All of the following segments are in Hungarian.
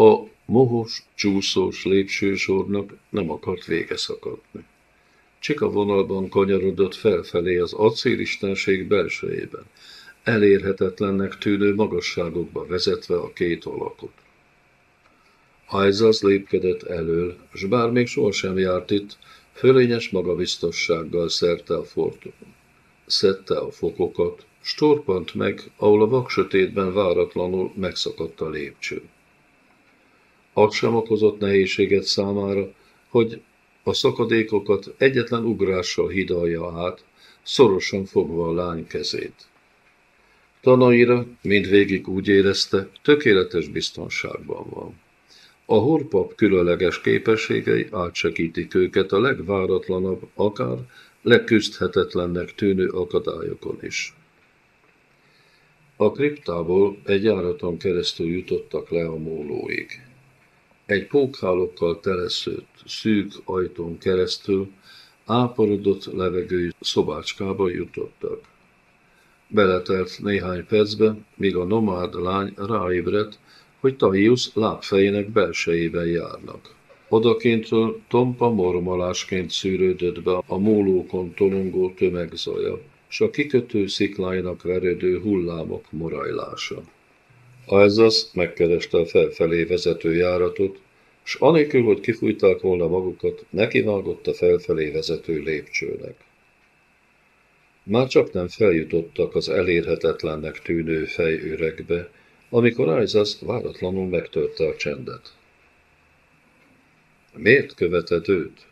A mohos, csúszós lépsősornak nem akart vége szakadni. Csika vonalban kanyarodott felfelé az acélistenség belsejében, elérhetetlennek tűnő magasságokba vezetve a két alakot. Ajzasz lépkedett elől, s bár még sohasem járt itt, fölényes magabiztossággal szerte a forton. Szedte a fokokat, storpant meg, ahol a vaksötétben váratlanul megszakadt a lépcső. Az sem okozott nehézséget számára, hogy a szakadékokat egyetlen ugrással hidalja át, szorosan fogva a lány kezét. Tanaira mindvégig úgy érezte, tökéletes biztonságban van. A horpap különleges képességei átsegítik őket a legváratlanabb, akár leküzdhetetlennek tűnő akadályokon is. A kriptából egy járaton keresztül jutottak le a mólóig. Egy pókhálókkal teleszőtt, szűk ajtón keresztül áporodott levegő szobácskába jutottak. Beletelt néhány percbe, míg a nomád lány ráébredt, hogy Taius lábfejének belsejében járnak. Odakintről tompa mormolásként szűrődött be a mólókon tolongó tömegzaja, s a kikötő szikláinak verődő hullámok morajlása. Aezasz megkereste a felfelé vezető járatot, s anélkül, hogy kifújták volna magukat, nekivágott a felfelé vezető lépcsőnek. Már csak nem feljutottak az elérhetetlennek tűnő fejőregbe, amikor Aezasz váratlanul megtörte a csendet. Miért követed őt?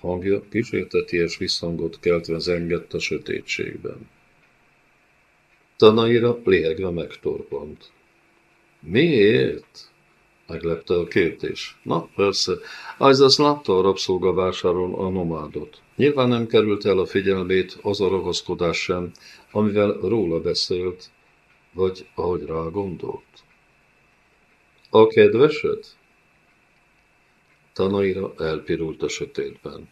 Hangja kísérteties visszhangot keltve zengett a sötétségben. Tanaira lihegve megtorpant. Miért? Meglepte a kérdés. Na, persze. az látta a rabszolgavásáron a nomádot. Nyilván nem került el a figyelmét az a ragaszkodás sem, amivel róla beszélt, vagy ahogy rá gondolt. A kedvesed? Tanaira elpirult a sötétben.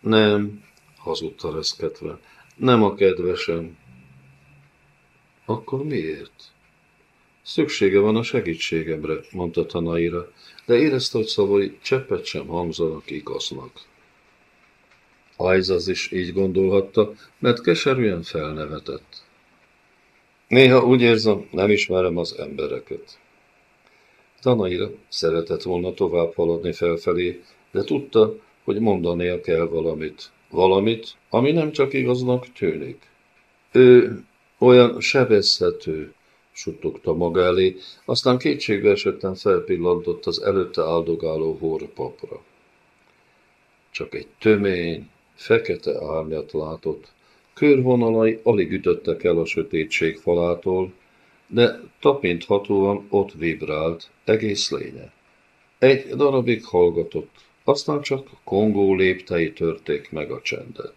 Nem, hazudta reszketve. Nem a kedvesem. Akkor miért? Szüksége van a segítségemre, mondta Tanaira, de érezte, hogy szavai cseppet sem hangzanak igaznak. Ajzaz is így gondolhatta, mert keserűen felnevetett. Néha úgy érzem, nem ismerem az embereket. Tanaira szeretett volna tovább haladni felfelé, de tudta, hogy mondania kell valamit. Valamit, ami nem csak igaznak tűnik. Ő olyan sebezhető, suttogta maga elé, aztán kétségbe esetten felpillantott az előtte áldogáló horpapra. Csak egy tömény, fekete árnyat látott, körvonalai alig ütöttek el a sötétség falától, de tapinthatóan ott vibrált egész lénye. Egy darabig hallgatott, aztán csak Kongó léptei törték meg a csendet.